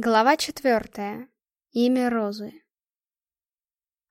Глава четвертая. Имя Розы.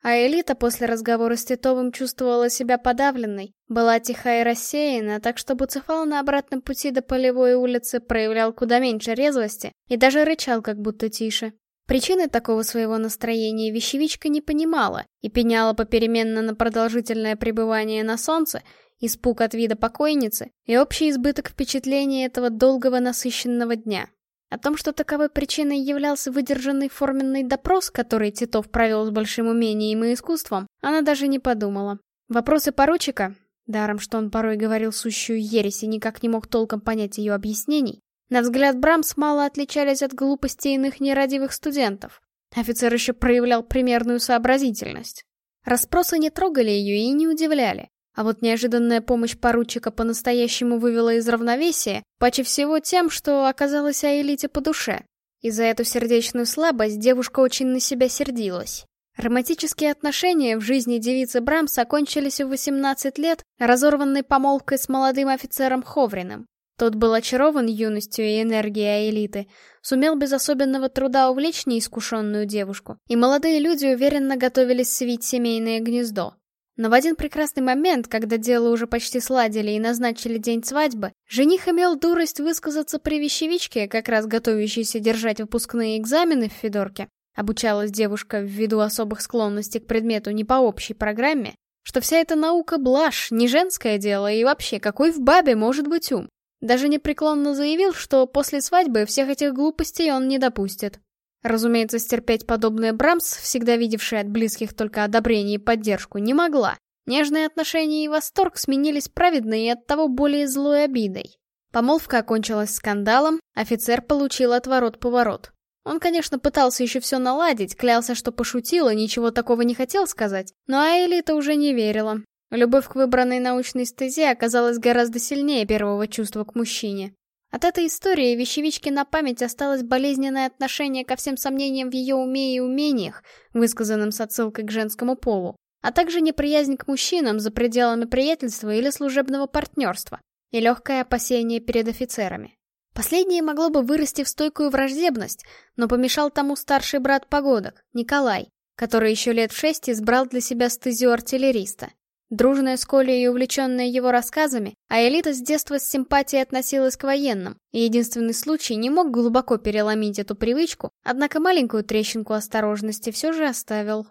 А Элита после разговора с Титовым чувствовала себя подавленной, была тиха и рассеяна, так что Буцефал на обратном пути до Полевой улицы проявлял куда меньше резвости и даже рычал как будто тише. Причины такого своего настроения вещевичка не понимала и пеняла попеременно на продолжительное пребывание на солнце, испуг от вида покойницы и общий избыток впечатлений этого долгого насыщенного дня. О том, что таковой причиной являлся выдержанный форменный допрос, который Титов провел с большим умением и искусством, она даже не подумала. Вопросы поручика, даром что он порой говорил сущую ересь и никак не мог толком понять ее объяснений, на взгляд Брамс мало отличались от глупости иных нерадивых студентов. Офицер еще проявлял примерную сообразительность. Распросы не трогали ее и не удивляли. А вот неожиданная помощь поручика по-настоящему вывела из равновесия, паче всего тем, что оказалась Аэлите по душе. И за эту сердечную слабость девушка очень на себя сердилась. Романтические отношения в жизни девицы Брамс окончились в 18 лет, разорванной помолвкой с молодым офицером Ховриным. Тот был очарован юностью и энергией Аэлиты, сумел без особенного труда увлечь неискушенную девушку, и молодые люди уверенно готовились свить семейное гнездо. Но в один прекрасный момент, когда дело уже почти сладили и назначили день свадьбы, жених имел дурость высказаться при вещевичке, как раз готовящейся держать выпускные экзамены в Федорке. Обучалась девушка ввиду особых склонностей к предмету не по общей программе, что вся эта наука блажь, не женское дело, и вообще, какой в бабе может быть ум? Даже непреклонно заявил, что после свадьбы всех этих глупостей он не допустит. Разумеется, стерпеть подобное Брамс, всегда видевший от близких только одобрение и поддержку, не могла. Нежные отношения и восторг сменились праведной и оттого более злой обидой. Помолвка окончилась скандалом, офицер получил отворот-поворот. Он, конечно, пытался еще все наладить, клялся, что пошутил и ничего такого не хотел сказать, но Аэлита уже не верила. Любовь к выбранной научной стезе оказалась гораздо сильнее первого чувства к мужчине. От этой истории вещевичке на память осталось болезненное отношение ко всем сомнениям в ее уме и умениях, высказанным с отсылкой к женскому полу, а также неприязнь к мужчинам за пределами приятельства или служебного партнерства, и легкое опасение перед офицерами. Последнее могло бы вырасти в стойкую враждебность, но помешал тому старший брат погодок, Николай, который еще лет в шесть избрал для себя стезю артиллериста. Дружная с Колей и увлеченная его рассказами, а Элита с детства с симпатией относилась к военным, и единственный случай не мог глубоко переломить эту привычку, однако маленькую трещинку осторожности все же оставил.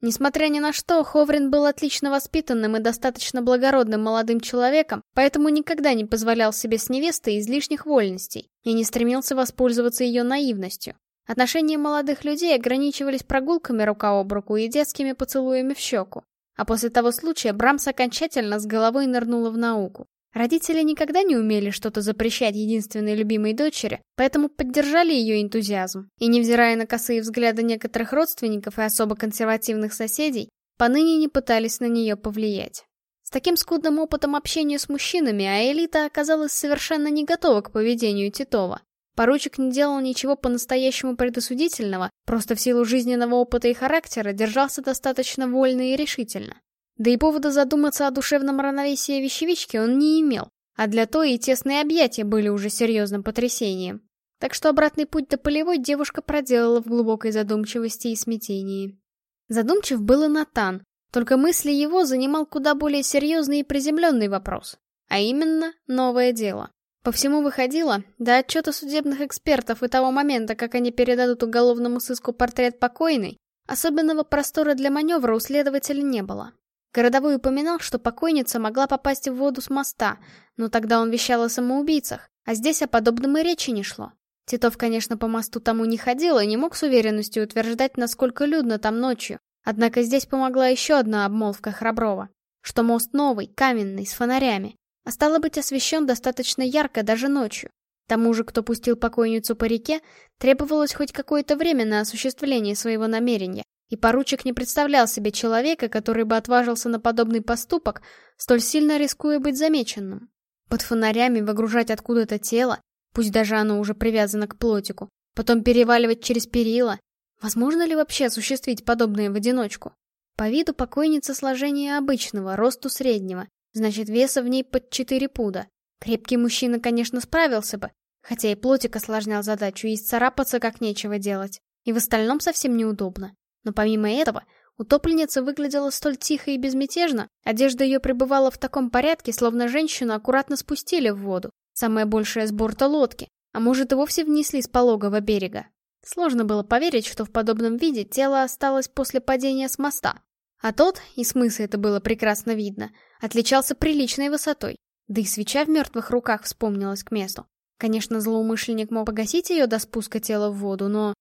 Несмотря ни на что, Ховрин был отлично воспитанным и достаточно благородным молодым человеком, поэтому никогда не позволял себе с невестой излишних вольностей и не стремился воспользоваться ее наивностью. Отношения молодых людей ограничивались прогулками рука об руку и детскими поцелуями в щеку. А после того случая Брамс окончательно с головой нырнула в науку. Родители никогда не умели что-то запрещать единственной любимой дочери, поэтому поддержали ее энтузиазм. И невзирая на косые взгляды некоторых родственников и особо консервативных соседей, поныне не пытались на нее повлиять. С таким скудным опытом общения с мужчинами Аэлита оказалась совершенно не готова к поведению Титова. Поручик не делал ничего по-настоящему предосудительного, просто в силу жизненного опыта и характера держался достаточно вольно и решительно. Да и повода задуматься о душевном равновесии вещевички он не имел, а для той и тесные объятия были уже серьезным потрясением. Так что обратный путь до полевой девушка проделала в глубокой задумчивости и смятении. Задумчив был и Натан, только мысли его занимал куда более серьезный и приземленный вопрос, а именно новое дело. По всему выходило, до отчета судебных экспертов и того момента, как они передадут уголовному сыску портрет покойной, особенного простора для маневра у следователя не было. Городовой упоминал, что покойница могла попасть в воду с моста, но тогда он вещал о самоубийцах, а здесь о подобном и речи не шло. Титов, конечно, по мосту тому не ходил и не мог с уверенностью утверждать, насколько людно там ночью. Однако здесь помогла еще одна обмолвка Храброва, что мост новый, каменный, с фонарями, а стало быть освещен достаточно ярко даже ночью. Тому же, кто пустил покойницу по реке, требовалось хоть какое-то время на осуществление своего намерения, и поручик не представлял себе человека, который бы отважился на подобный поступок, столь сильно рискуя быть замеченным. Под фонарями выгружать откуда-то тело, пусть даже оно уже привязано к плотику, потом переваливать через перила. Возможно ли вообще осуществить подобное в одиночку? По виду покойница сложения обычного, росту среднего, Значит, веса в ней под 4 пуда. Крепкий мужчина, конечно, справился бы, Хотя и плотик осложнял задачу, и царапаться как нечего делать. И в остальном совсем неудобно. Но помимо этого, утопленница выглядела столь тихо и безмятежно, одежда ее пребывала в таком порядке, словно женщину аккуратно спустили в воду, самое большее с борта лодки, а может и вовсе внесли с пологого берега. Сложно было поверить, что в подобном виде тело осталось после падения с моста. А тот, и смысл это было прекрасно видно, отличался приличной высотой. Да и свеча в мертвых руках вспомнилась к месту. Конечно, злоумышленник мог погасить ее до спуска тела в воду, но...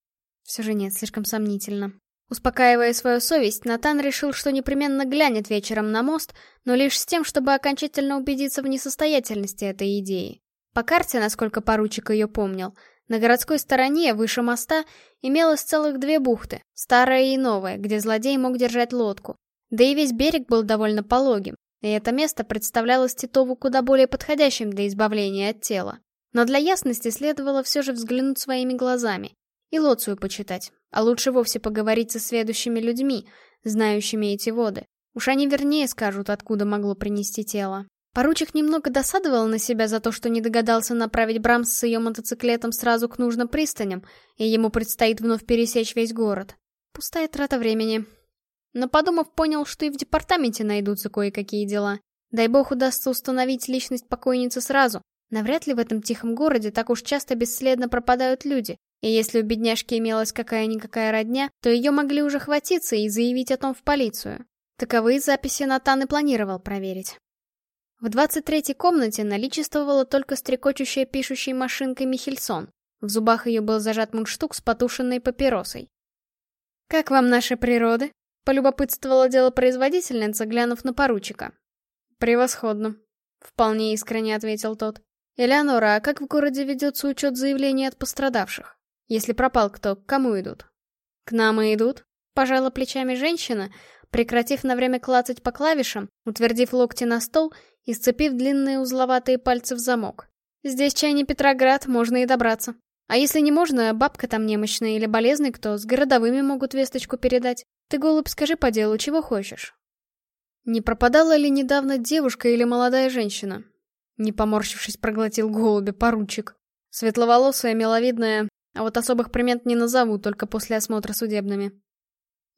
Все же нет, слишком сомнительно. Успокаивая свою совесть, Натан решил, что непременно глянет вечером на мост, но лишь с тем, чтобы окончательно убедиться в несостоятельности этой идеи. По карте, насколько поручик ее помнил, на городской стороне, выше моста, имелось целых две бухты, старая и новая, где злодей мог держать лодку. Да и весь берег был довольно пологим, и это место представлялось Титову куда более подходящим для избавления от тела. Но для ясности следовало все же взглянуть своими глазами. И Лоцию почитать. А лучше вовсе поговорить со следующими людьми, знающими эти воды. Уж они вернее скажут, откуда могло принести тело. Поручик немного досадовал на себя за то, что не догадался направить Брамс с ее мотоциклетом сразу к нужным пристаням, и ему предстоит вновь пересечь весь город. Пустая трата времени. Но подумав, понял, что и в департаменте найдутся кое-какие дела. Дай бог удастся установить личность покойницы сразу. Навряд ли в этом тихом городе так уж часто бесследно пропадают люди, и если у бедняжки имелась какая-никакая родня, то ее могли уже хватиться и заявить о том в полицию. Таковые записи Натан и планировал проверить. В 23-й комнате наличествовала только стрекочущая пишущей машинкой Михельсон. В зубах ее был зажат мундштук с потушенной папиросой. «Как вам наши природы?» — полюбопытствовала делопроизводительница, глянув на поручика. «Превосходно», — вполне искренне ответил тот. «Элеонора, а как в городе ведется учет заявлений от пострадавших?» Если пропал кто, к кому идут? К нам и идут. Пожала плечами женщина, прекратив на время клацать по клавишам, утвердив локти на стол и сцепив длинные узловатые пальцы в замок. Здесь чай не Петроград, можно и добраться. А если не можно, бабка там немощная или болезный кто, с городовыми могут весточку передать. Ты, голубь, скажи по делу, чего хочешь? Не пропадала ли недавно девушка или молодая женщина? Не поморщившись, проглотил голубя поручик. Светловолосая, миловидная, а вот особых примет не назову, только после осмотра судебными.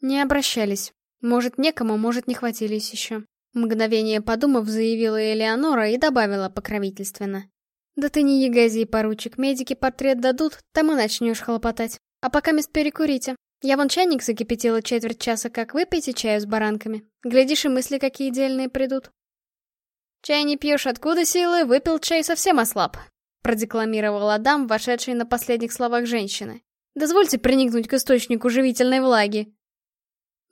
Не обращались. Может, некому, может, не хватились еще. Мгновение подумав, заявила Элеонора и добавила покровительственно. Да ты не ягози, поручик, медики портрет дадут, там и начнешь хлопотать. А пока мест перекурите. Я вон чайник закипятила четверть часа, как выпейте чаю с баранками. Глядишь, и мысли какие дельные придут. Чай не пьешь, откуда силы? Выпил чай, совсем ослаб. Продекламировал Адам, вошедший на последних словах женщины. «Дозвольте приникнуть к источнику живительной влаги».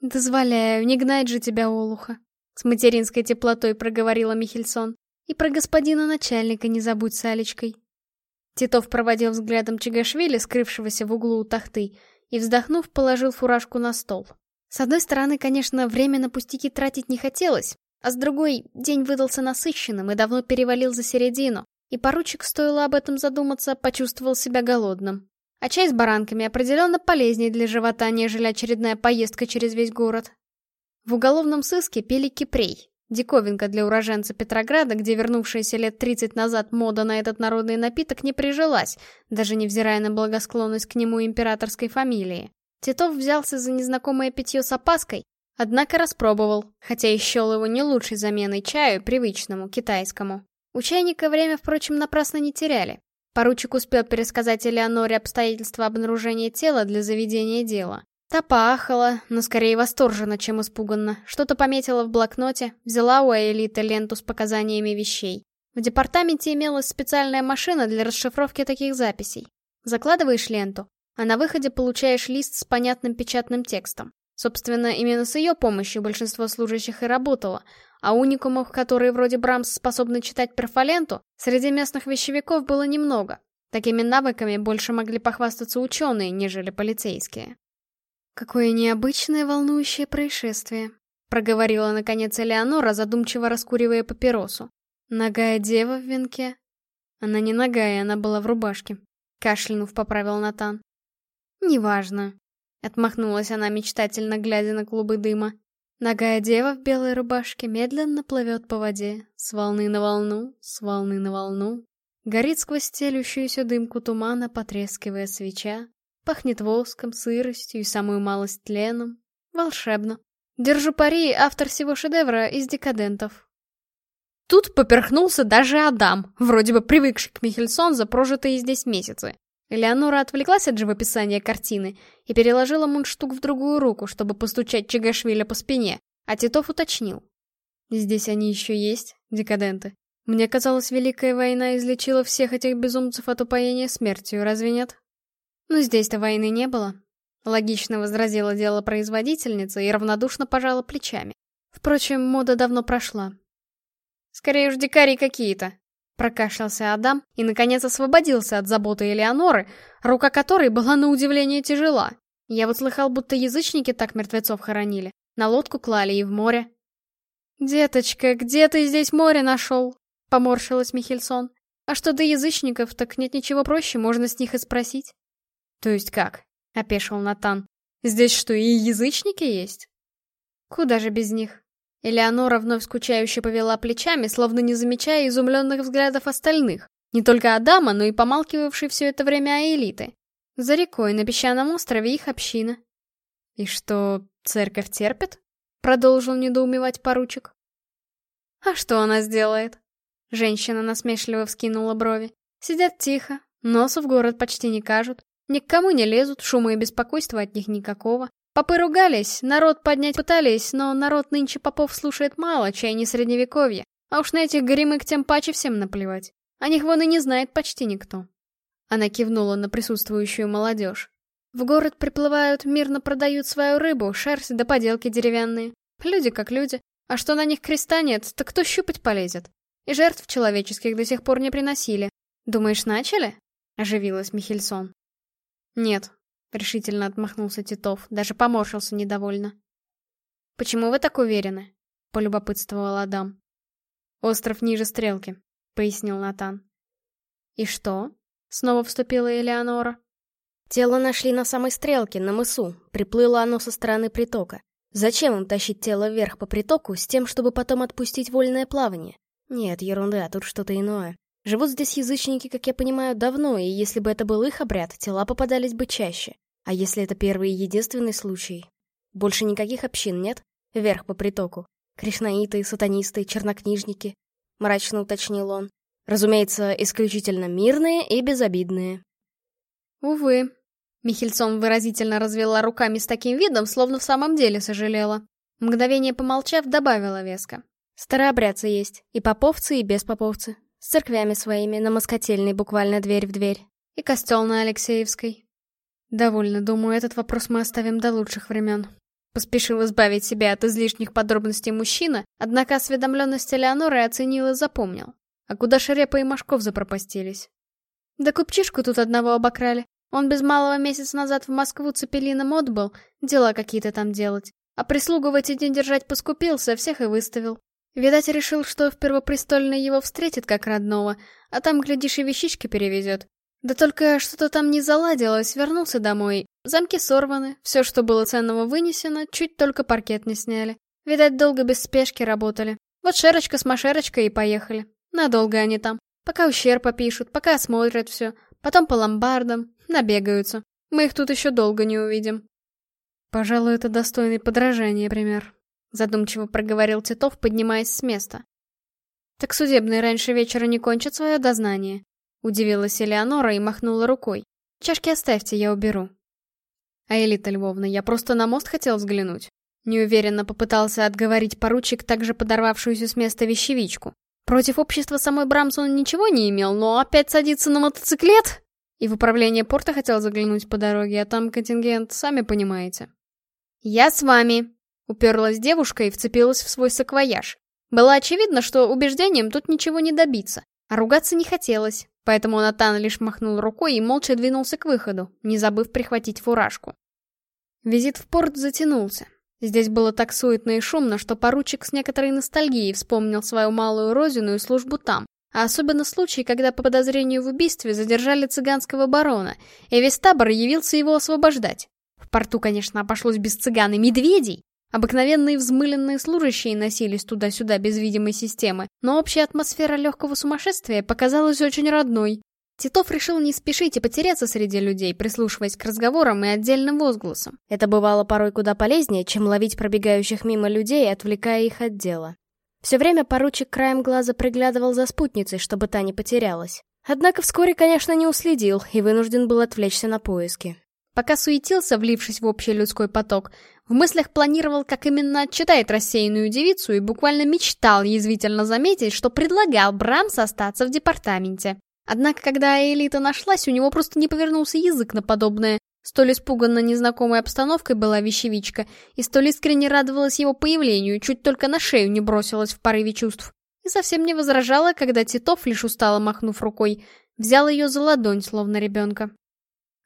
«Дозволяю, не гнать же тебя, Олуха», — с материнской теплотой проговорила Михельсон. «И про господина начальника не забудь с Алечкой». Титов проводил взглядом Чагашвили, скрывшегося в углу у тахты, и, вздохнув, положил фуражку на стол. С одной стороны, конечно, время на пустяки тратить не хотелось, а с другой, день выдался насыщенным и давно перевалил за середину, и поручик, стоило об этом задуматься, почувствовал себя голодным. А чай с баранками определенно полезнее для живота, нежели очередная поездка через весь город. В уголовном сыске пели кипрей. Диковинка для уроженца Петрограда, где вернувшаяся лет 30 назад мода на этот народный напиток не прижилась, даже невзирая на благосклонность к нему императорской фамилии. Титов взялся за незнакомое питье с опаской, однако распробовал, хотя и счел его не лучшей заменой чаю, привычному, китайскому. У чайника время, впрочем, напрасно не теряли. Поручик успел пересказать Элеоноре обстоятельства обнаружения тела для заведения дела. Та поахала, но скорее восторженно, чем испуганно. Что-то пометила в блокноте, взяла у Аэлиты ленту с показаниями вещей. В департаменте имелась специальная машина для расшифровки таких записей. Закладываешь ленту, а на выходе получаешь лист с понятным печатным текстом. Собственно, именно с ее помощью большинство служащих и работало, а уникумов, которые вроде Брамс способны читать перфоленту, среди местных вещевиков было немного. Такими навыками больше могли похвастаться ученые, нежели полицейские. «Какое необычное волнующее происшествие», — проговорила наконец Элеонора, задумчиво раскуривая папиросу. «Ногая дева в венке?» Она не ногая, она была в рубашке. Кашлянув, поправил Натан. «Неважно», — отмахнулась она мечтательно, глядя на клубы дыма. Ногая дева в белой рубашке медленно плывет по воде, с волны на волну, с волны на волну. Горит сквозь стелющуюся дымку тумана, потрескивая свеча. Пахнет воском, сыростью и самую малость тленом. Волшебно. Держу пари, автор всего шедевра из декадентов. Тут поперхнулся даже Адам, вроде бы привыкший к Михельсон за прожитые здесь месяцы. Элеонора отвлеклась от живописания картины и переложила мундштук в другую руку, чтобы постучать Чагашвиля по спине, а Титов уточнил. Здесь они еще есть, декаденты. Мне казалось, Великая война излечила всех этих безумцев от упоения смертью, разве нет? Но здесь-то войны не было. Логично возразила дело производительница и равнодушно пожала плечами. Впрочем, мода давно прошла. Скорее уж дикари какие-то. Прокашлялся Адам и, наконец, освободился от заботы Элеоноры, рука которой была на удивление тяжела. Я вот слыхал, будто язычники так мертвецов хоронили. На лодку клали и в море. «Деточка, где ты здесь море нашел?» — поморщилась Михельсон. «А что до язычников, так нет ничего проще, можно с них и спросить». «То есть как?» — опешил Натан. «Здесь что, и язычники есть?» «Куда же без них?» Элеонора вновь скучающе повела плечами, словно не замечая изумленных взглядов остальных. Не только Адама, но и помалкивавшей все это время Аэлиты. За рекой, на песчаном острове, их община. «И что, церковь терпит?» — продолжил недоумевать поручик. «А что она сделает?» Женщина насмешливо вскинула брови. Сидят тихо, носа в город почти не кажут, ни не лезут, шума и беспокойства от них никакого. Попы ругались, народ поднять пытались, но народ нынче попов слушает мало, чай не средневековье. А уж на этих горемык тем паче всем наплевать. О них вон и не знает почти никто. Она кивнула на присутствующую молодежь. В город приплывают, мирно продают свою рыбу, шерсть да поделки деревянные. Люди как люди. А что на них креста нет, так кто щупать полезет? И жертв человеческих до сих пор не приносили. Думаешь, начали? Оживилась Михельсон. Нет, решительно отмахнулся Титов, даже поморщился недовольно. Почему вы так уверены? Полюбопытствовал Адам. Остров ниже стрелки, пояснил Натан. И что? Снова вступила Элеонора. Тело нашли на самой стрелке, на мысу. Приплыло оно со стороны притока. Зачем им тащить тело вверх по притоку с тем, чтобы потом отпустить вольное плавание? Нет, ерунда, тут что-то иное. Живут здесь язычники, как я понимаю, давно, и если бы это был их обряд, тела попадались бы чаще. А если это первый и единственный случай? Больше никаких общин нет? Вверх по притоку. Кришнаиты, сатанисты, чернокнижники. Мрачно уточнил он. Разумеется, исключительно мирные и безобидные. Увы. Михельсон выразительно развела руками с таким видом, словно в самом деле сожалела. Мгновение помолчав, добавила веско. Старообрядцы есть, и поповцы, и беспоповцы. С церквями своими, на Москотельной буквально дверь в дверь. И костел на Алексеевской. Довольно, думаю, этот вопрос мы оставим до лучших времен. Поспешил избавить себя от излишних подробностей мужчина, однако осведомленность Элеоноры оценил и запомнил. А куда Шерепа и Машков запропастились? Да купчишку тут одного обокрали. Он без малого месяц назад в Москву цепелином отбыл, дела какие-то там делать. А прислугу в эти дни держать поскупился, всех и выставил. Видать, решил, что в Первопрестольной его встретит как родного, а там, глядишь, и вещички перевезет. Да только что-то там не заладилось, вернулся домой. Замки сорваны, все, что было ценного, вынесено, чуть только паркет не сняли. Видать, долго без спешки работали. Вот Шерочка с Машерочкой и поехали. Надолго они там. Пока ущерб попишут, пока осмотрят все. Потом по ломбардам, набегаются. Мы их тут еще долго не увидим. Пожалуй, это достойный подражания пример. Задумчиво проговорил Титов, поднимаясь с места. Так судебные раньше вечера не кончат свое дознание. Удивилась Элеонора и махнула рукой. Чашки оставьте, я уберу. А Элита Львовна, я просто на мост хотел взглянуть. Неуверенно попытался отговорить поручик, также подорвавшуюся с места вещевичку. Против общества самой Брамс он ничего не имел, но опять садиться на мотоциклет? И в управление порта хотел заглянуть по дороге, а там контингент, сами понимаете. «Я с вами», Уперлась девушка и вцепилась в свой саквояж. Было очевидно, что убеждением тут ничего не добиться, а ругаться не хотелось, поэтому Натан лишь махнул рукой и молча двинулся к выходу, не забыв прихватить фуражку. Визит в порт затянулся. Здесь было так суетно и шумно, что поручик с некоторой ностальгией вспомнил свою малую розину и службу там, а особенно случай, когда по подозрению в убийстве задержали цыганского барона, и весь табор явился его освобождать. В порту, конечно, обошлось без цыган и медведей, Обыкновенные взмыленные служащие носились туда-сюда без видимой системы, но общая атмосфера легкого сумасшествия показалась очень родной. Титов решил не спешить и потеряться среди людей, прислушиваясь к разговорам и отдельным возгласам. Это бывало порой куда полезнее, чем ловить пробегающих мимо людей, отвлекая их от дела. Все время поручик краем глаза приглядывал за спутницей, чтобы та не потерялась. Однако вскоре, конечно, не уследил и вынужден был отвлечься на поиски. Пока суетился, влившись в общий людской поток, в мыслях планировал, как именно отчитает рассеянную девицу и буквально мечтал язвительно заметить, что предлагал Брамс остаться в департаменте. Однако, когда элита нашлась, у него просто не повернулся язык на подобное. Столь испуганно незнакомой обстановкой была вещевичка, и столь искренне радовалась его появлению, чуть только на шею не бросилась в порыве чувств. И совсем не возражала, когда Титов, лишь устало махнув рукой, взял ее за ладонь, словно ребенка.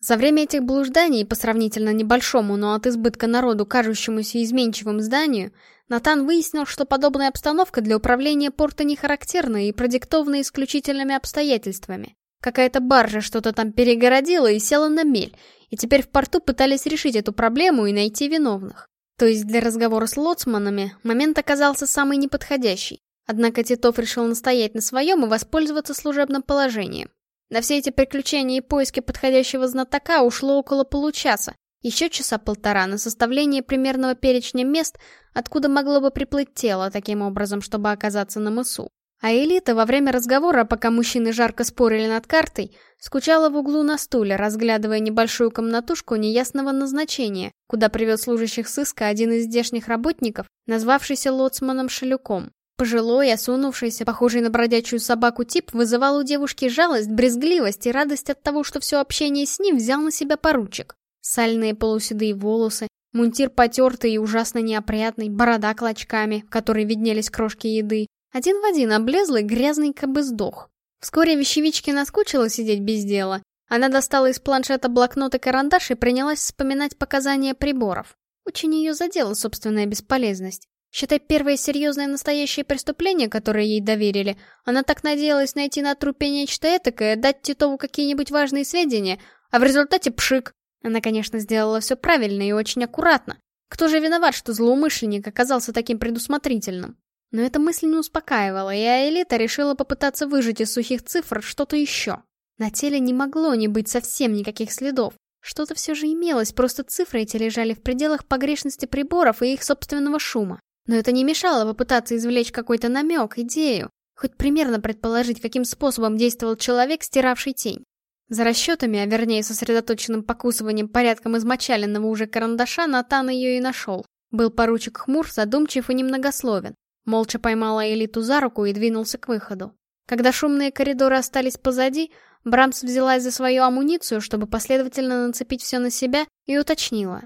За время этих блужданий по сравнительно небольшому, но от избытка народу кажущемуся изменчивым зданию, Натан выяснил, что подобная обстановка для управления порта не характерна и продиктована исключительными обстоятельствами. Какая-то баржа что-то там перегородила и села на мель, и теперь в порту пытались решить эту проблему и найти виновных. То есть для разговора с лоцманами момент оказался самый неподходящий. Однако Титов решил настоять на своем и воспользоваться служебным положением. На все эти приключения и поиски подходящего знатока ушло около получаса, еще часа полтора на составление примерного перечня мест, откуда могло бы приплыть тело таким образом, чтобы оказаться на мысу. А Элита во время разговора, пока мужчины жарко спорили над картой, скучала в углу на стуле, разглядывая небольшую комнатушку неясного назначения, куда привез служащих сыска один из здешних работников, назвавшийся лоцманом Шелюком. Пожилой, осунувшийся, похожий на бродячую собаку тип вызывал у девушки жалость, брезгливость и радость от того, что все общение с ним взял на себя поручик. Сальные полуседые волосы, мунтир потертый и ужасно неопрятный, борода клочками, в которой виднелись крошки еды. Один в один облезлый, грязный кабы сдох. Вскоре вещевичке наскучило сидеть без дела. Она достала из планшета блокнот и карандаш и принялась вспоминать показания приборов. Очень ее задела собственная бесполезность. Считай, первое серьезное настоящее преступление, которое ей доверили. Она так надеялась найти на трупе нечто этакое, дать Титову какие-нибудь важные сведения, а в результате пшик. Она, конечно, сделала все правильно и очень аккуратно. Кто же виноват, что злоумышленник оказался таким предусмотрительным? Но эта мысль не успокаивала, и Аэлита решила попытаться выжать из сухих цифр что-то еще. На теле не могло не быть совсем никаких следов. Что-то все же имелось, просто цифры эти лежали в пределах погрешности приборов и их собственного шума. Но это не мешало попытаться извлечь какой-то намек, идею, хоть примерно предположить, каким способом действовал человек, стиравший тень. За расчетами, а вернее сосредоточенным покусыванием порядком измочаленного уже карандаша, Натан ее и нашел. Был поручик хмур, задумчив и немногословен. Молча поймала Элиту за руку и двинулся к выходу. Когда шумные коридоры остались позади, Брамс взялась за свою амуницию, чтобы последовательно нацепить все на себя, и уточнила.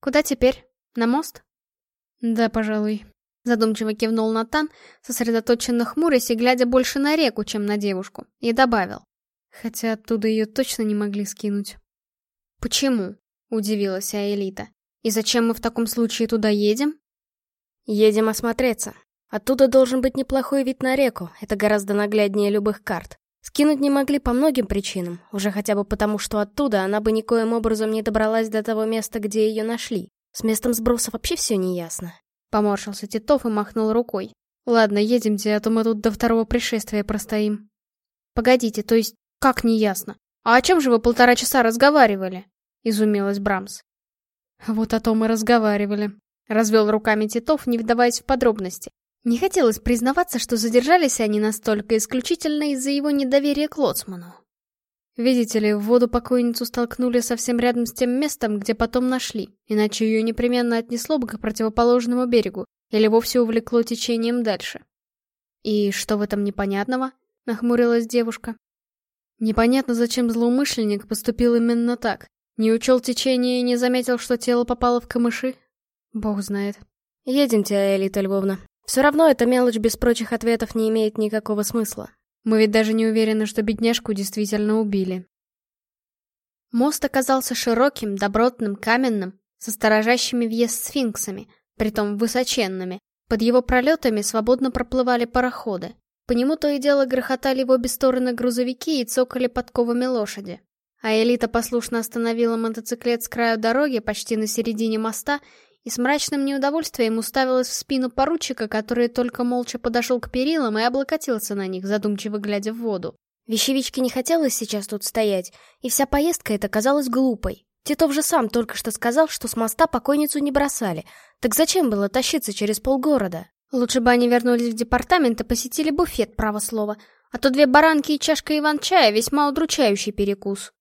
«Куда теперь? На мост?» «Да, пожалуй», — задумчиво кивнул Натан, сосредоточенно хмурясь и глядя больше на реку, чем на девушку, и добавил. Хотя оттуда ее точно не могли скинуть. «Почему?» — удивилась Аэлита. «И зачем мы в таком случае туда едем?» «Едем осмотреться. Оттуда должен быть неплохой вид на реку, это гораздо нагляднее любых карт. Скинуть не могли по многим причинам, уже хотя бы потому, что оттуда она бы никоим образом не добралась до того места, где ее нашли. С местом сброса вообще все неясно. Поморщился Титов и махнул рукой. Ладно, едемте, а то мы тут до второго пришествия простоим. Погодите, то есть, как неясно? А о чем же вы полтора часа разговаривали? Изумилась Брамс. Вот о том и разговаривали. Развел руками Титов, не вдаваясь в подробности. Не хотелось признаваться, что задержались они настолько исключительно из-за его недоверия к Лоцману. Видите ли, в воду покойницу столкнули совсем рядом с тем местом, где потом нашли, иначе ее непременно отнесло бы к противоположному берегу, или вовсе увлекло течением дальше. «И что в этом непонятного?» — нахмурилась девушка. «Непонятно, зачем злоумышленник поступил именно так. Не учел течение и не заметил, что тело попало в камыши? Бог знает». «Едемте, Элита Львовна. Все равно эта мелочь без прочих ответов не имеет никакого смысла. Мы ведь даже не уверены, что бедняжку действительно убили. Мост оказался широким, добротным, каменным, со сторожащими въезд сфинксами, притом высоченными. Под его пролетами свободно проплывали пароходы. По нему то и дело грохотали в обе стороны грузовики и цокали подковами лошади. А Элита послушно остановила мотоциклет с краю дороги, почти на середине моста, и с мрачным неудовольствием уставилась в спину поручика, который только молча подошел к перилам и облокотился на них, задумчиво глядя в воду. Вещевичке не хотелось сейчас тут стоять, и вся поездка эта казалась глупой. Титов же сам только что сказал, что с моста покойницу не бросали. Так зачем было тащиться через полгорода? Лучше бы они вернулись в департамент и посетили буфет, право слово. А то две баранки и чашка иван-чая — весьма удручающий перекус.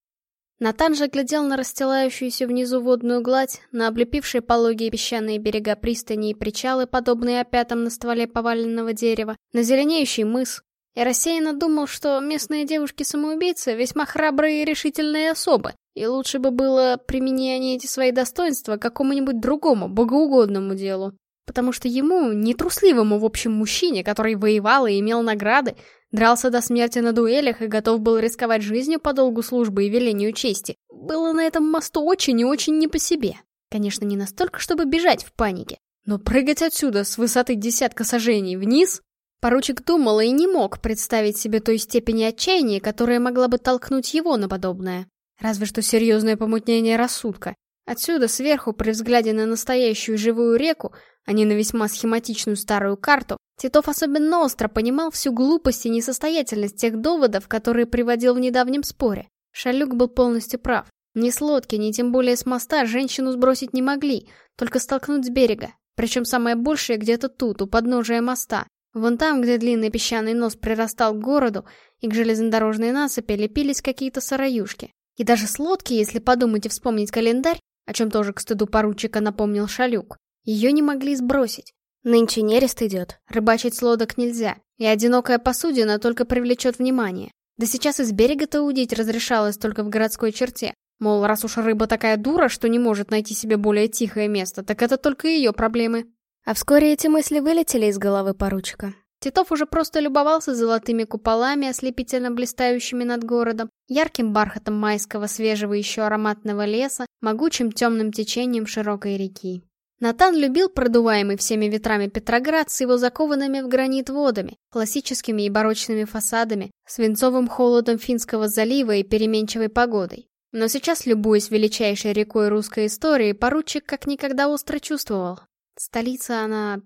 Натан же глядел на расстилающуюся внизу водную гладь, на облепившие пологие песчаные берега пристани и причалы, подобные опятам на стволе поваленного дерева, на зеленеющий мыс, и рассеянно думал, что местные девушки-самоубийцы весьма храбрые и решительные особы, и лучше бы было применить они эти свои достоинства к какому-нибудь другому, богоугодному делу. Потому что ему, нетрусливому в общем мужчине, который воевал и имел награды, дрался до смерти на дуэлях и готов был рисковать жизнью по долгу службы и велению чести, было на этом мосту очень и очень не по себе. Конечно, не настолько, чтобы бежать в панике, но прыгать отсюда с высоты десятка сажений вниз Поручик думал и не мог представить себе той степени отчаяния, которая могла бы толкнуть его на подобное. Разве что серьезное помутнение рассудка. Отсюда, сверху, при взгляде на настоящую живую реку, а не на весьма схематичную старую карту, Титов особенно остро понимал всю глупость и несостоятельность тех доводов, которые приводил в недавнем споре. Шалюк был полностью прав. Ни с лодки, ни тем более с моста женщину сбросить не могли, только столкнуть с берега. Причем самое большее где-то тут, у подножия моста. Вон там, где длинный песчаный нос прирастал к городу, и к железнодорожной насыпи лепились какие-то сараюшки. И даже с лодки, если подумать и вспомнить календарь, о чем тоже к стыду поручика напомнил Шалюк, ее не могли сбросить. Нынче нерест идет, рыбачить с лодок нельзя, и одинокая посудина только привлечет внимание. Да сейчас из берега-то удить разрешалось только в городской черте. Мол, раз уж рыба такая дура, что не может найти себе более тихое место, так это только ее проблемы. А вскоре эти мысли вылетели из головы поручика. Титов уже просто любовался золотыми куполами, ослепительно блистающими над городом, ярким бархатом майского свежего еще ароматного леса, могучим темным течением широкой реки. Натан любил продуваемый всеми ветрами Петроград с его закованными в гранит водами, классическими и барочными фасадами, свинцовым холодом Финского залива и переменчивой погодой. Но сейчас, любуясь величайшей рекой русской истории, поручик как никогда остро чувствовал, Столица она...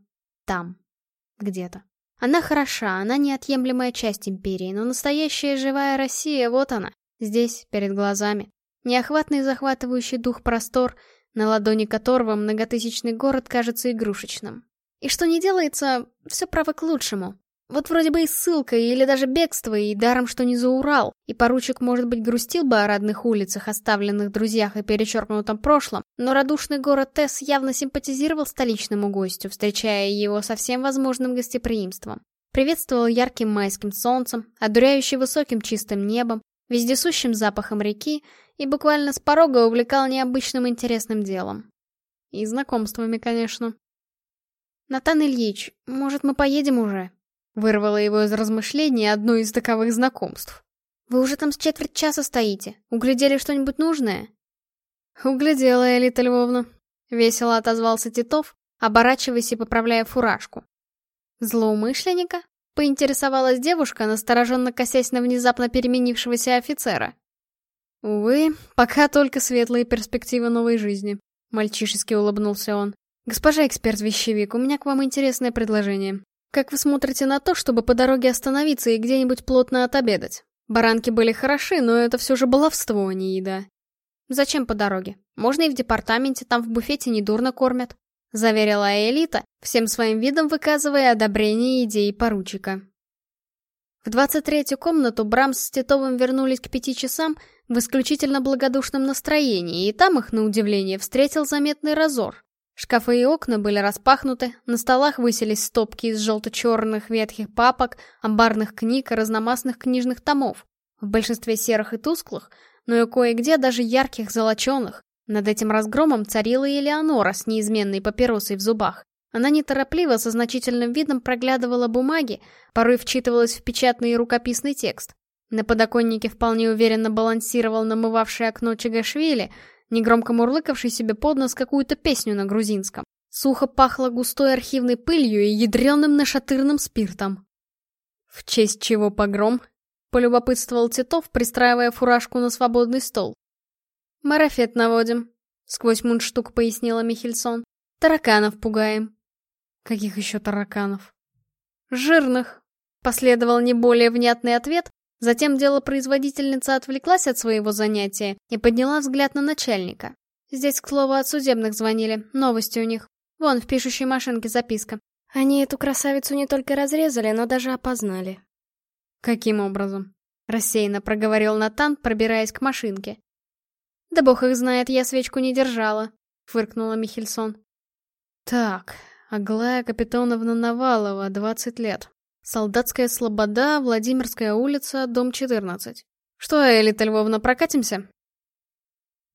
там. Где-то. Она хороша, она неотъемлемая часть империи, но настоящая живая Россия, вот она, здесь, перед глазами. Неохватный захватывающий дух простор, на ладони которого многотысячный город кажется игрушечным. И что не делается, все право к лучшему. Вот вроде бы и ссылка, или даже бегство, и даром, что не за Урал, и поручик, может быть, грустил бы о родных улицах, оставленных друзьях и перечеркнутом прошлом, но радушный город Тесс явно симпатизировал столичному гостю, встречая его со всем возможным гостеприимством. Приветствовал ярким майским солнцем, одуряющий высоким чистым небом, вездесущим запахом реки и буквально с порога увлекал необычным интересным делом. И знакомствами, конечно. «Натан Ильич, может, мы поедем уже?» Вырвало его из размышлений одно из таковых знакомств. «Вы уже там с четверть часа стоите. Углядели что-нибудь нужное?» «Углядела, Элита Львовна», — весело отозвался Титов, оборачиваясь и поправляя фуражку. «Злоумышленника?» — поинтересовалась девушка, настороженно косясь на внезапно переменившегося офицера. «Увы, пока только светлые перспективы новой жизни», — мальчишески улыбнулся он. «Госпожа эксперт-вещевик, у меня к вам интересное предложение. Как вы смотрите на то, чтобы по дороге остановиться и где-нибудь плотно отобедать? Баранки были хороши, но это все же баловство, а не еда. Зачем по дороге? Можно и в департаменте, там в буфете недурно кормят. Заверила Элита, всем своим видом выказывая одобрение идеи поручика. В 23-ю комнату Брамс с Титовым вернулись к пяти часам в исключительно благодушном настроении, и там их, на удивление, встретил заметный разор. Шкафы и окна были распахнуты, на столах высились стопки из желто-черных ветхих папок, амбарных книг и разномастных книжных томов. В большинстве серых и тусклых, но и кое-где даже ярких, золоченых. Над этим разгромом царила Элеонора с неизменной папиросой в зубах. Она неторопливо, со значительным видом проглядывала бумаги, порой вчитывалась в печатный и рукописный текст. На подоконнике вполне уверенно балансировал намывавший окно Чагашвили, негромко мурлыкавший себе под нос какую-то песню на грузинском. Сухо пахло густой архивной пылью и ядреным нашатырным спиртом. «В честь чего погром?» — полюбопытствовал Титов, пристраивая фуражку на свободный стол. «Марафет наводим», — сквозь мундштук пояснила Михельсон. Тараканов пугаем. Каких еще тараканов? Жирных. Последовал не более внятный ответ, затем делопроизводительница отвлеклась от своего занятия и подняла взгляд на начальника. Здесь, к слову, от судебных звонили, новости у них. Вон, в пишущей машинке записка. Они эту красавицу не только разрезали, но даже опознали. Каким образом? Рассеянно проговорил Натан, пробираясь к машинке. Да бог их знает, я свечку не держала, фыркнула Михельсон. Так, Аглая Капитоновна Навалова, 20 лет. Солдатская Слобода, Владимирская улица, дом 14. Что, Элита Львовна, прокатимся?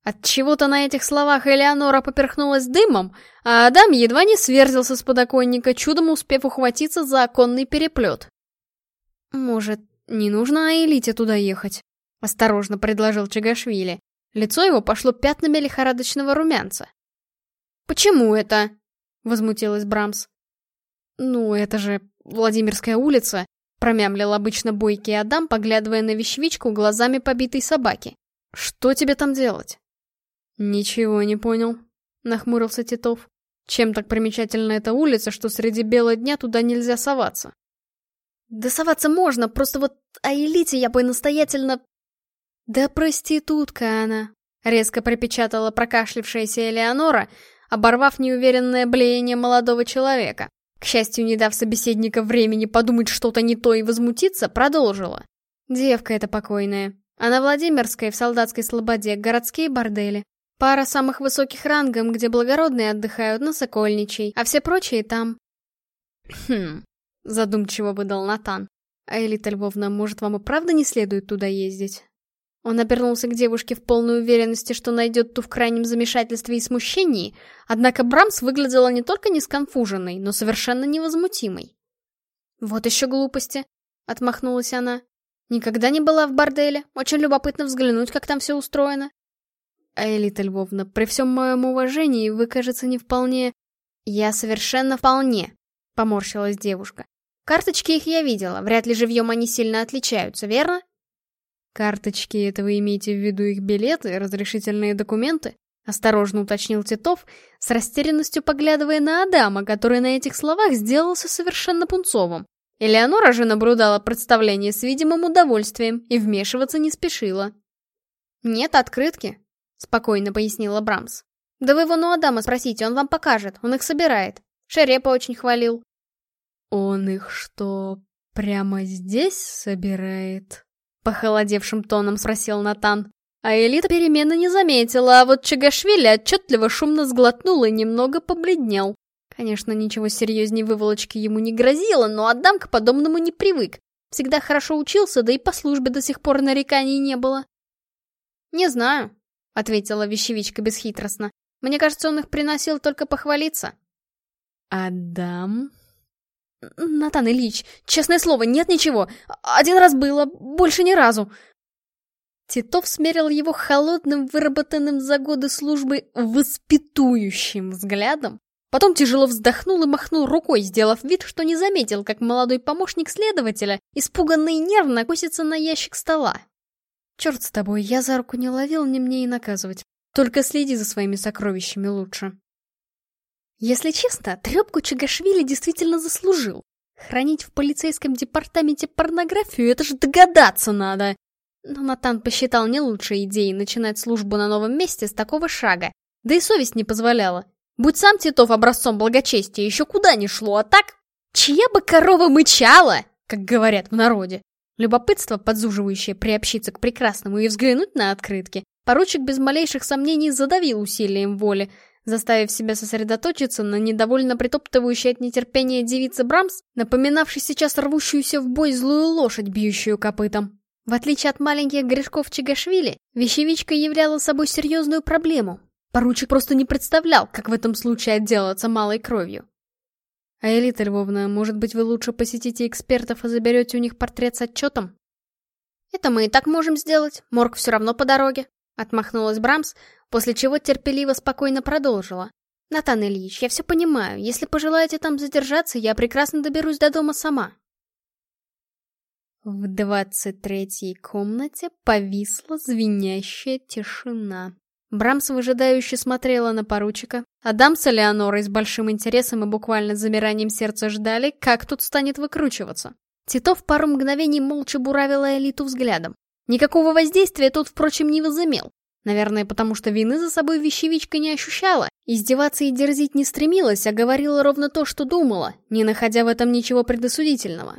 От чего-то на этих словах Элеонора поперхнулась дымом, а Адам едва не сверзился с подоконника, чудом успев ухватиться за оконный переплет. «Может, не нужно Аэлите туда ехать?» — осторожно предложил Чагашвили. Лицо его пошло пятнами лихорадочного румянца. «Почему это?» — возмутилась Брамс. «Ну, это же Владимирская улица», — промямлил обычно бойкий Адам, поглядывая на вещевичку глазами побитой собаки. «Что тебе там делать?» «Ничего не понял», — нахмурился Титов. «Чем так примечательна эта улица, что среди бела дня туда нельзя соваться?» «Да соваться можно, просто вот о элите я бы настоятельно...» «Да проститутка она», — резко припечатала прокашлившаяся Элеонора, оборвав неуверенное блеяние молодого человека. К счастью, не дав собеседника времени подумать что-то не то и возмутиться, продолжила. Девка эта покойная. А на Владимирской, в солдатской слободе, городские бордели. Пара самых высоких рангом, где благородные отдыхают на Сокольничей, а все прочие там. Хм, задумчиво выдал Натан. А Элита Львовна, может, вам и правда не следует туда ездить? Он обернулся к девушке в полной уверенности, что найдет ту в крайнем замешательстве и смущении, однако Брамс выглядела не только не сконфуженной, но совершенно невозмутимой. «Вот еще глупости», — отмахнулась она. «Никогда не была в борделе, очень любопытно взглянуть, как там все устроено». «А Элита Львовна, при всем моем уважении, вы, кажется, не вполне...» «Я совершенно вполне», — поморщилась девушка. «Карточки их я видела, вряд ли живьем они сильно отличаются, верно?» «Карточки — это вы имеете в виду их билеты, разрешительные документы?» — осторожно уточнил Титов, с растерянностью поглядывая на Адама, который на этих словах сделался совершенно пунцовым. Элеонора же наблюдала представление с видимым удовольствием и вмешиваться не спешила. «Нет открытки», — спокойно пояснила Брамс. «Да вы вон у Адама спросите, он вам покажет, он их собирает. Шерепа очень хвалил». «Он их что, прямо здесь собирает?» Похолодевшим тоном спросил Натан. А Элита перемены не заметила, а вот Чагашвили отчетливо шумно сглотнул и немного побледнел. Конечно, ничего серьезнее выволочки ему не грозило, но Адам к подобному не привык. Всегда хорошо учился, да и по службе до сих пор нареканий не было. «Не знаю», — ответила вещевичка бесхитростно. «Мне кажется, он их приносил только похвалиться». «Адам?» «Натан Ильич, честное слово, нет ничего. Один раз было, больше ни разу». Титов смерил его холодным, выработанным за годы службы воспитующим взглядом, потом тяжело вздохнул и махнул рукой, сделав вид, что не заметил, как молодой помощник следователя, испуганный и нервно, косится на ящик стола. «Черт с тобой, я за руку не ловил, не мне и наказывать. Только следи за своими сокровищами лучше». Если честно, трепку Чагашвили действительно заслужил. Хранить в полицейском департаменте порнографию — это же догадаться надо. Но Натан посчитал не лучшей идеей начинать службу на новом месте с такого шага. Да и совесть не позволяла. Будь сам Титов образцом благочестия, еще куда ни шло, а так... Чья бы корова мычала, как говорят в народе. Любопытство, подзуживающее приобщиться к прекрасному и взглянуть на открытки, поручик без малейших сомнений задавил усилием воли, заставив себя сосредоточиться на недовольно притоптывающей от нетерпения девице Брамс, напоминавшей сейчас рвущуюся в бой злую лошадь, бьющую копытом. В отличие от маленьких грешков Чигашвили, вещевичка являла собой серьезную проблему. Поручик просто не представлял, как в этом случае отделаться малой кровью. А Элита Львовна, может быть, вы лучше посетите экспертов и заберете у них портрет с отчетом? Это мы и так можем сделать, морг все равно по дороге. Отмахнулась Брамс, после чего терпеливо спокойно продолжила. «Натан Ильич, я все понимаю. Если пожелаете там задержаться, я прекрасно доберусь до дома сама». В двадцать третьей комнате повисла звенящая тишина. Брамс выжидающе смотрела на поручика. Адам с Элеонорой с большим интересом и буквально замиранием сердца ждали, как тут станет выкручиваться. Титов пару мгновений молча буравила элиту взглядом. Никакого воздействия тот, впрочем, не возымел. Наверное, потому что вины за собой вещевичка не ощущала, издеваться и дерзить не стремилась, а говорила ровно то, что думала, не находя в этом ничего предосудительного.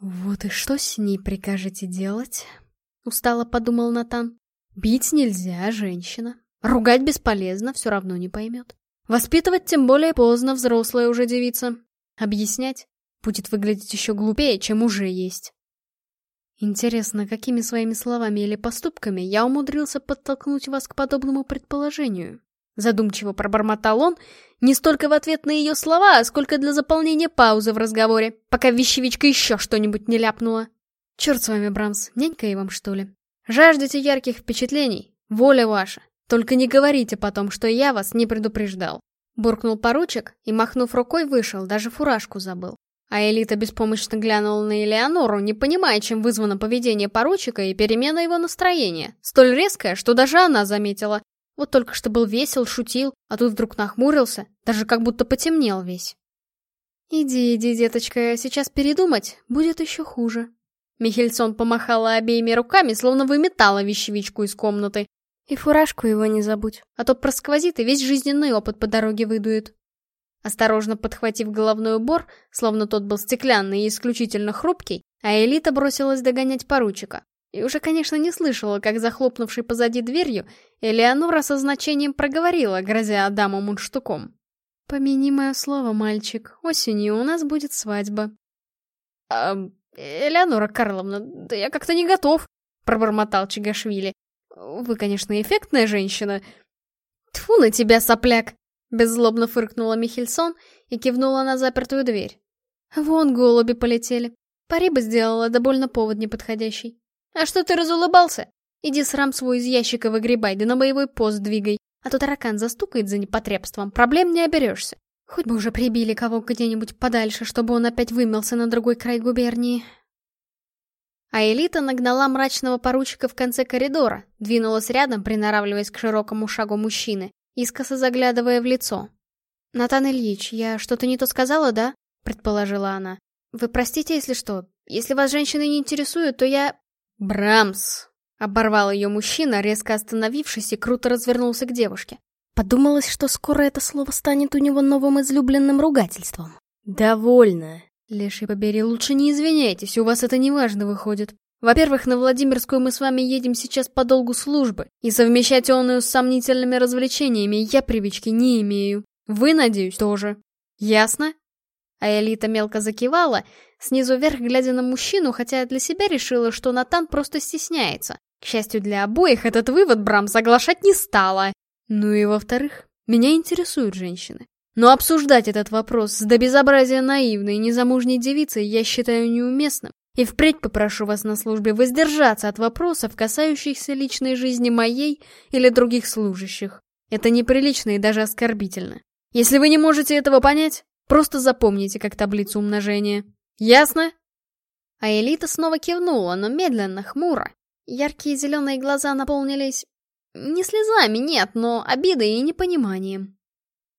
«Вот и что с ней прикажете делать?» — устало подумал Натан. «Бить нельзя, женщина. Ругать бесполезно, все равно не поймет. Воспитывать тем более поздно, взрослая уже девица. Объяснять будет выглядеть еще глупее, чем уже есть». Интересно, какими своими словами или поступками я умудрился подтолкнуть вас к подобному предположению? Задумчиво пробормотал он, не столько в ответ на ее слова, сколько для заполнения паузы в разговоре, пока вещевичка еще что-нибудь не ляпнула. Черт с вами, Брамс, нянька я вам, что ли? Жаждете ярких впечатлений? Воля ваша. Только не говорите потом, что я вас не предупреждал. Буркнул поручик и, махнув рукой, вышел, даже фуражку забыл. А Элита беспомощно глянула на Элеонору, не понимая, чем вызвано поведение поручика и перемена его настроения. Столь резкая, что даже она заметила. Вот только что был весел, шутил, а тут вдруг нахмурился, даже как будто потемнел весь. «Иди, иди, деточка, сейчас передумать будет еще хуже». Михельсон помахала обеими руками, словно выметала вещевичку из комнаты. «И фуражку его не забудь, а то просквозит и весь жизненный опыт по дороге выдует». Осторожно подхватив головной убор, словно тот был стеклянный и исключительно хрупкий, а Элита бросилась догонять поручика. И уже, конечно, не слышала, как захлопнувший позади дверью, Элеонора со значением проговорила, грозя Адаму мундштуком. «Помяни мое слово, мальчик, осенью у нас будет свадьба». «А, Элеонора Карловна, да я как-то не готов», — пробормотал Чигашвили. «Вы, конечно, эффектная женщина». «Тьфу на тебя, сопляк!» Беззлобно фыркнула Михельсон и кивнула на запертую дверь. Вон голуби полетели. Париба сделала, да больно повод неподходящий. А что ты разулыбался? Иди срам свой из ящика выгребай, да на боевой пост двигай. А то таракан застукает за непотребством, проблем не оберешься. Хоть бы уже прибили кого где-нибудь подальше, чтобы он опять вымылся на другой край губернии. А Элита нагнала мрачного поручика в конце коридора, двинулась рядом, приноравливаясь к широкому шагу мужчины, искоса заглядывая в лицо. «Натан Ильич, я что-то не то сказала, да?» — предположила она. «Вы простите, если что. Если вас женщины не интересуют, то я...» «Брамс!» — оборвал ее мужчина, резко остановившись и круто развернулся к девушке. Подумалось, что скоро это слово станет у него новым излюбленным ругательством. «Довольно!» «Леший побери, лучше не извиняйтесь, у вас это неважно выходит. Во-первых, на Владимирскую мы с вами едем сейчас по долгу службы, и совмещать онную с сомнительными развлечениями я привычки не имею. Вы, надеюсь, тоже. Ясно? А Элита мелко закивала, снизу вверх глядя на мужчину, хотя для себя решила, что Натан просто стесняется. К счастью для обоих, этот вывод Брам соглашать не стала. Ну и во-вторых, меня интересуют женщины. Но обсуждать этот вопрос с до безобразия наивной незамужней девицей я считаю неуместным. И впредь попрошу вас на службе воздержаться от вопросов, касающихся личной жизни моей или других служащих. Это неприлично и даже оскорбительно. Если вы не можете этого понять, просто запомните как таблицу умножения. Ясно? А Элита снова кивнула, но медленно, хмуро. Яркие зеленые глаза наполнились... Не слезами, нет, но обидой и непониманием.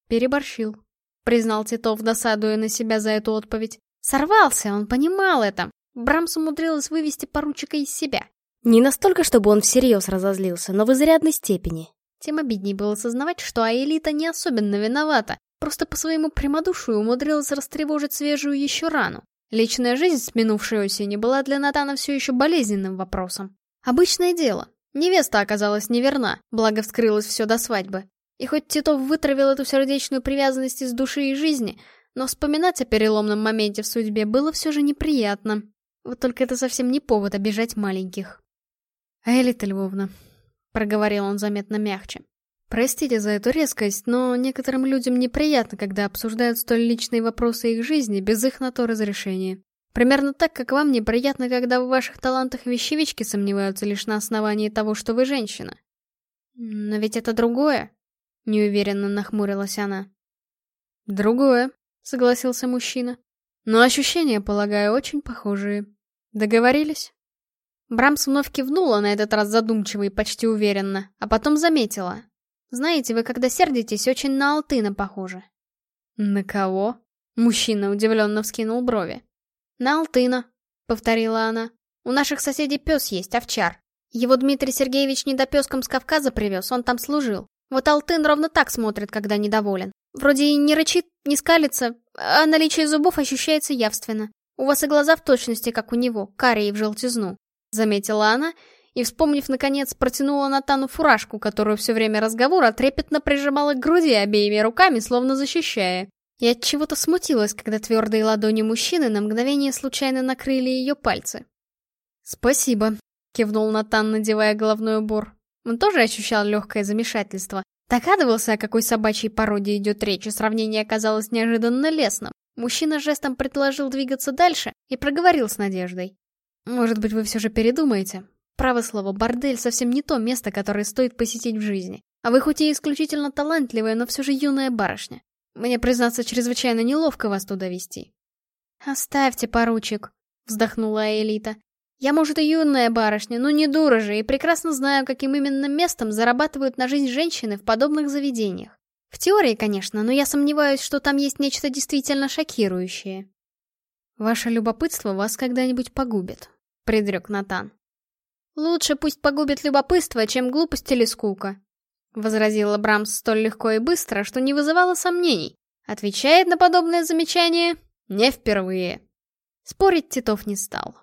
Переборщил, признал Титов, досадуя на себя за эту отповедь. Сорвался, он понимал это, Брамс умудрилась вывести поручика из себя. Не настолько, чтобы он всерьез разозлился, но в изрядной степени. Тем обидней было осознавать, что Аэлита не особенно виновата, просто по своему прямодушию умудрилась растревожить свежую еще рану. Личная жизнь с минувшей осени была для Натана все еще болезненным вопросом. Обычное дело. Невеста оказалась неверна, благо вскрылось все до свадьбы. И хоть Титов вытравил эту сердечную привязанность из души и жизни, но вспоминать о переломном моменте в судьбе было все же неприятно. Вот только это совсем не повод обижать маленьких. «Элита Львовна», — проговорил он заметно мягче, — «простите за эту резкость, но некоторым людям неприятно, когда обсуждают столь личные вопросы их жизни без их на то разрешения. Примерно так, как вам неприятно, когда в ваших талантах вещевички сомневаются лишь на основании того, что вы женщина». «Но ведь это другое», — неуверенно нахмурилась она. «Другое», — согласился мужчина. Но ощущения, полагаю, очень похожие. Договорились? Брамс вновь кивнула на этот раз задумчиво и почти уверенно, а потом заметила. «Знаете, вы когда сердитесь, очень на Алтына похожи». «На кого?» Мужчина удивленно вскинул брови. «На Алтына», — повторила она. «У наших соседей пес есть, овчар. Его Дмитрий Сергеевич недопеском с Кавказа привез, он там служил. Вот Алтын ровно так смотрит, когда недоволен. Вроде и не рычит, не скалится, а наличие зубов ощущается явственно. У вас и глаза в точности, как у него, карие в желтизну. Заметила она и, вспомнив наконец, протянула Натану фуражку, которую все время разговора трепетно прижимала к груди обеими руками, словно защищая. И от чего-то смутилась, когда твердые ладони мужчины на мгновение случайно накрыли ее пальцы. «Спасибо», — кивнул Натан, надевая головной убор. Он тоже ощущал легкое замешательство. Догадывался, о какой собачьей породе идет речь, и сравнение оказалось неожиданно лесным. Мужчина жестом предложил двигаться дальше и проговорил с надеждой. «Может быть, вы все же передумаете? Право слово, бордель совсем не то место, которое стоит посетить в жизни. А вы хоть и исключительно талантливая, но все же юная барышня. Мне, признаться, чрезвычайно неловко вас туда вести». «Оставьте, поручик», — вздохнула Элита. Я, может, и юная барышня, но не дура же, и прекрасно знаю, каким именно местом зарабатывают на жизнь женщины в подобных заведениях. В теории, конечно, но я сомневаюсь, что там есть нечто действительно шокирующее. Ваше любопытство вас когда-нибудь погубит, предрек Натан. Лучше пусть погубит любопытство, чем глупость или скука, возразила Брамс столь легко и быстро, что не вызывало сомнений. Отвечает на подобное замечание не впервые. Спорить Титов не стал.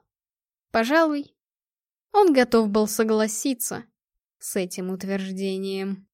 Пожалуй, он готов был согласиться с этим утверждением.